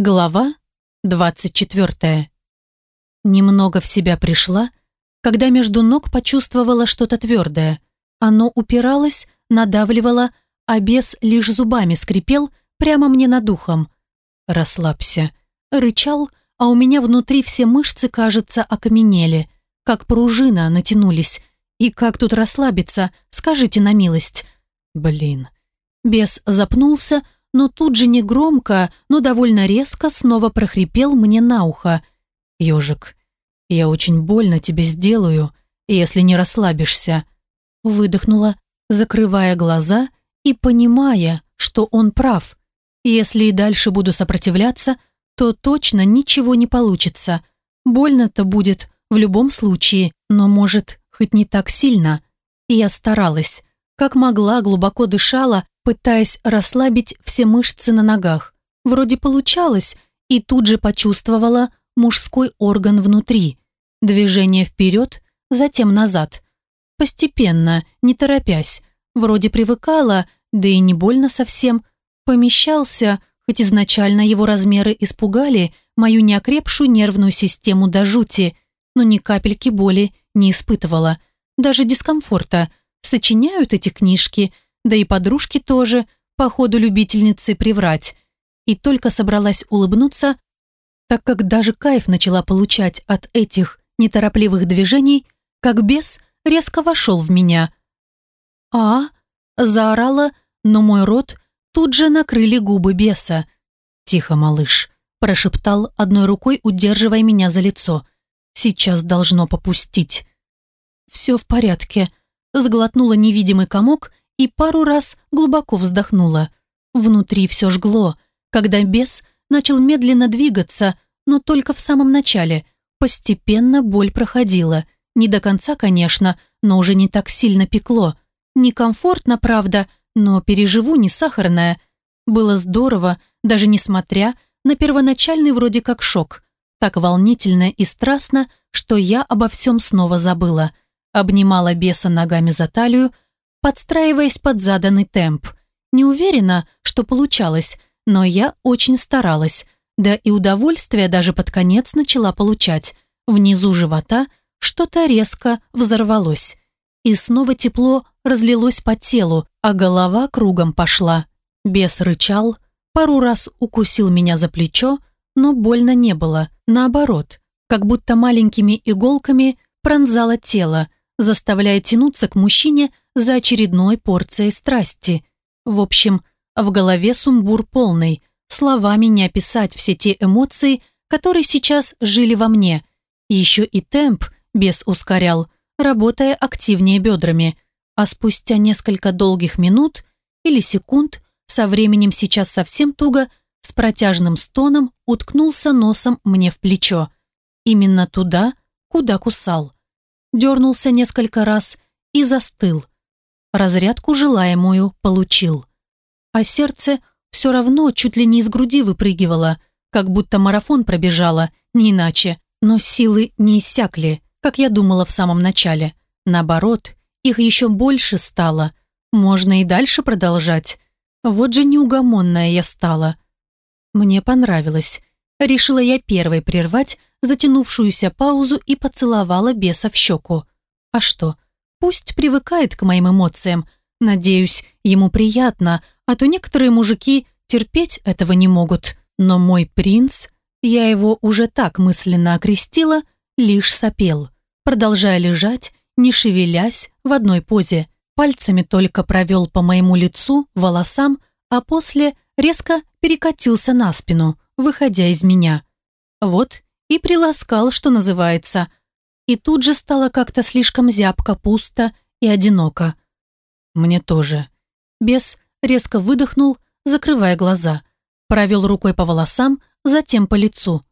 Глава 24. Немного в себя пришла, когда между ног почувствовала что-то твердое. Оно упиралось, надавливало, а бес лишь зубами скрипел прямо мне над ухом. «Расслабься». Рычал, а у меня внутри все мышцы, кажется, окаменели, как пружина натянулись. И как тут расслабиться, скажите на милость. Блин. Бес запнулся, но тут же не громко, но довольно резко снова прохрипел мне на ухо. «Ежик, я очень больно тебе сделаю, если не расслабишься». Выдохнула, закрывая глаза и понимая, что он прав. Если и дальше буду сопротивляться, то точно ничего не получится. Больно-то будет в любом случае, но может хоть не так сильно. Я старалась, как могла, глубоко дышала, пытаясь расслабить все мышцы на ногах. Вроде получалось, и тут же почувствовала мужской орган внутри. Движение вперед, затем назад. Постепенно, не торопясь. Вроде привыкала, да и не больно совсем. Помещался, хоть изначально его размеры испугали мою неокрепшую нервную систему до жути, но ни капельки боли не испытывала. Даже дискомфорта. Сочиняют эти книжки – да и подружки тоже, по ходу любительницы приврать. И только собралась улыбнуться, так как даже кайф начала получать от этих неторопливых движений, как бес резко вошел в меня. «А?» – заорала, но мой рот тут же накрыли губы беса. «Тихо, малыш», – прошептал одной рукой, удерживая меня за лицо. «Сейчас должно попустить». «Все в порядке», – сглотнула невидимый комок и пару раз глубоко вздохнула. Внутри все жгло, когда бес начал медленно двигаться, но только в самом начале. Постепенно боль проходила. Не до конца, конечно, но уже не так сильно пекло. Некомфортно, правда, но переживу не сахарная. Было здорово, даже несмотря на первоначальный вроде как шок. Так волнительно и страстно, что я обо всем снова забыла. Обнимала беса ногами за талию, подстраиваясь под заданный темп. Не уверена, что получалось, но я очень старалась, да и удовольствие даже под конец начала получать. Внизу живота что-то резко взорвалось. И снова тепло разлилось по телу, а голова кругом пошла. Бес рычал, пару раз укусил меня за плечо, но больно не было. Наоборот, как будто маленькими иголками пронзало тело, заставляя тянуться к мужчине за очередной порцией страсти. В общем, в голове сумбур полный, словами не описать все те эмоции, которые сейчас жили во мне. Еще и темп бес ускорял, работая активнее бедрами. А спустя несколько долгих минут или секунд, со временем сейчас совсем туго, с протяжным стоном уткнулся носом мне в плечо. Именно туда, куда кусал. Дернулся несколько раз и застыл – разрядку желаемую получил. А сердце все равно чуть ли не из груди выпрыгивало, как будто марафон пробежала, не иначе. Но силы не иссякли, как я думала в самом начале. Наоборот, их еще больше стало. Можно и дальше продолжать. Вот же неугомонная я стала. Мне понравилось. Решила я первой прервать затянувшуюся паузу и поцеловала беса в щеку. А что, Пусть привыкает к моим эмоциям. Надеюсь, ему приятно, а то некоторые мужики терпеть этого не могут. Но мой принц, я его уже так мысленно окрестила, лишь сопел, продолжая лежать, не шевелясь в одной позе. Пальцами только провел по моему лицу, волосам, а после резко перекатился на спину, выходя из меня. Вот и приласкал, что называется, и тут же стало как-то слишком зябко, пусто и одиноко. Мне тоже. Бес резко выдохнул, закрывая глаза. Провел рукой по волосам, затем по лицу.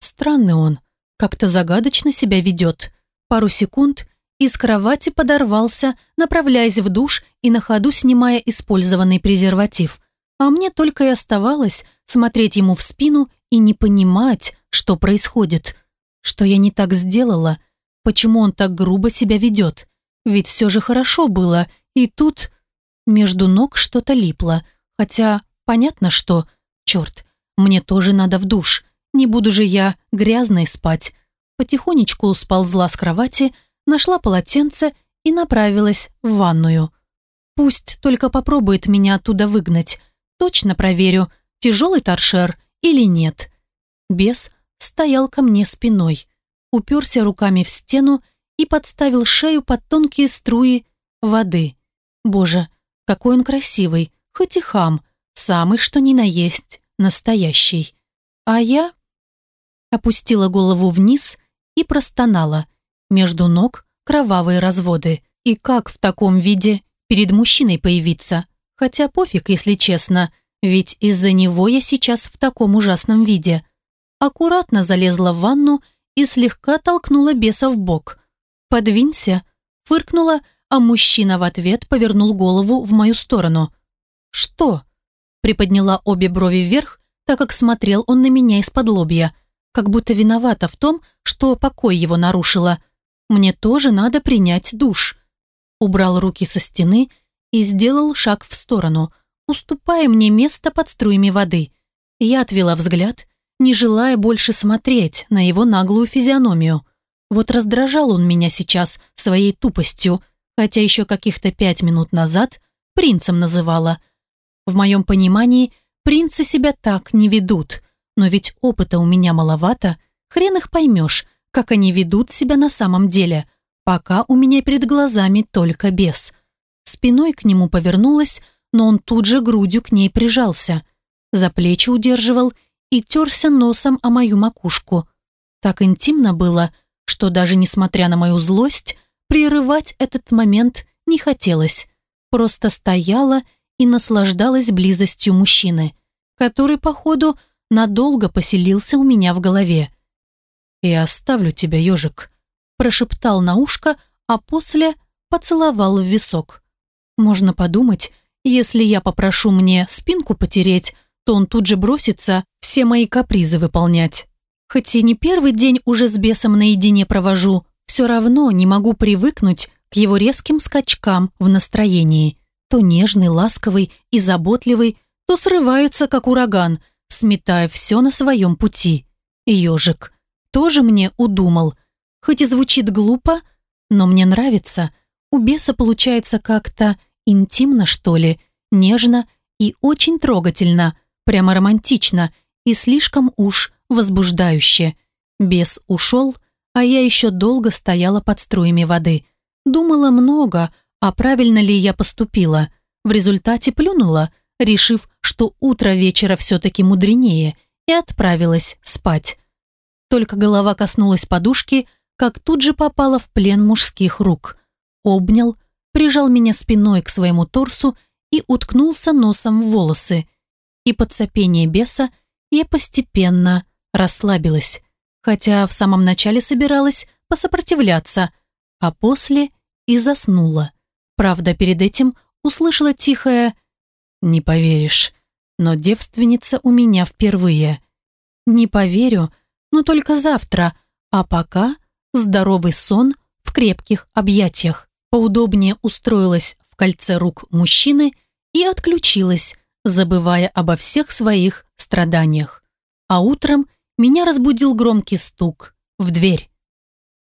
Странный он, как-то загадочно себя ведет. Пару секунд из кровати подорвался, направляясь в душ и на ходу снимая использованный презерватив. А мне только и оставалось смотреть ему в спину и не понимать, что происходит. Что я не так сделала – Почему он так грубо себя ведет? Ведь все же хорошо было, и тут между ног что-то липло. Хотя, понятно что, черт, Мне тоже надо в душ. Не буду же я грязной спать. Потихонечку сползла с кровати, нашла полотенце и направилась в ванную. Пусть только попробует меня оттуда выгнать. Точно проверю, тяжелый торшер или нет. Бес стоял ко мне спиной, уперся руками в стену и подставил шею под тонкие струи воды. Боже, какой он красивый, хоть и хам, самый что ни на есть, настоящий. А я опустила голову вниз и простонала. Между ног кровавые разводы. И как в таком виде перед мужчиной появиться? Хотя пофиг, если честно, ведь из-за него я сейчас в таком ужасном виде. Аккуратно залезла в ванну и слегка толкнула беса в бок. «Подвинься», фыркнула, а мужчина в ответ повернул голову в мою сторону. «Что?» Приподняла обе брови вверх, так как смотрел он на меня из-под лобья, как будто виновата в том, что покой его нарушила. Мне тоже надо принять душ. Убрал руки со стены и сделал шаг в сторону, уступая мне место под струями воды. Я отвела взгляд, не желая больше смотреть на его наглую физиономию. Вот раздражал он меня сейчас своей тупостью, хотя еще каких-то пять минут назад принцем называла – в моем понимании, принцы себя так не ведут. Но ведь опыта у меня маловато, хрен их поймешь, как они ведут себя на самом деле. Пока у меня перед глазами только бес. Спиной к нему повернулась, но он тут же грудью к ней прижался. За плечи удерживал и терся носом о мою макушку. Так интимно было, что даже несмотря на мою злость, прерывать этот момент не хотелось. Просто стояла и наслаждалась близостью мужчины, который, походу, надолго поселился у меня в голове. «Я оставлю тебя, ежик», – прошептал на ушко, а после поцеловал в висок. «Можно подумать, если я попрошу мне спинку потереть, то он тут же бросится все мои капризы выполнять. Хоть и не первый день уже с бесом наедине провожу, все равно не могу привыкнуть к его резким скачкам в настроении то нежный, ласковый и заботливый, то срывается, как ураган, сметая все на своем пути. Ежик тоже мне удумал. Хоть и звучит глупо, но мне нравится. У беса получается как-то интимно, что ли, нежно и очень трогательно, прямо романтично и слишком уж возбуждающе. Бес ушел, а я еще долго стояла под струями воды. Думала много, а правильно ли я поступила. В результате плюнула, решив, что утро вечера все-таки мудренее, и отправилась спать. Только голова коснулась подушки, как тут же попала в плен мужских рук. Обнял, прижал меня спиной к своему торсу и уткнулся носом в волосы. И под сопение беса я постепенно расслабилась, хотя в самом начале собиралась посопротивляться, а после и заснула. Правда, перед этим услышала тихое «Не поверишь, но девственница у меня впервые». «Не поверю, но только завтра, а пока здоровый сон в крепких объятиях». Поудобнее устроилась в кольце рук мужчины и отключилась, забывая обо всех своих страданиях. А утром меня разбудил громкий стук в дверь.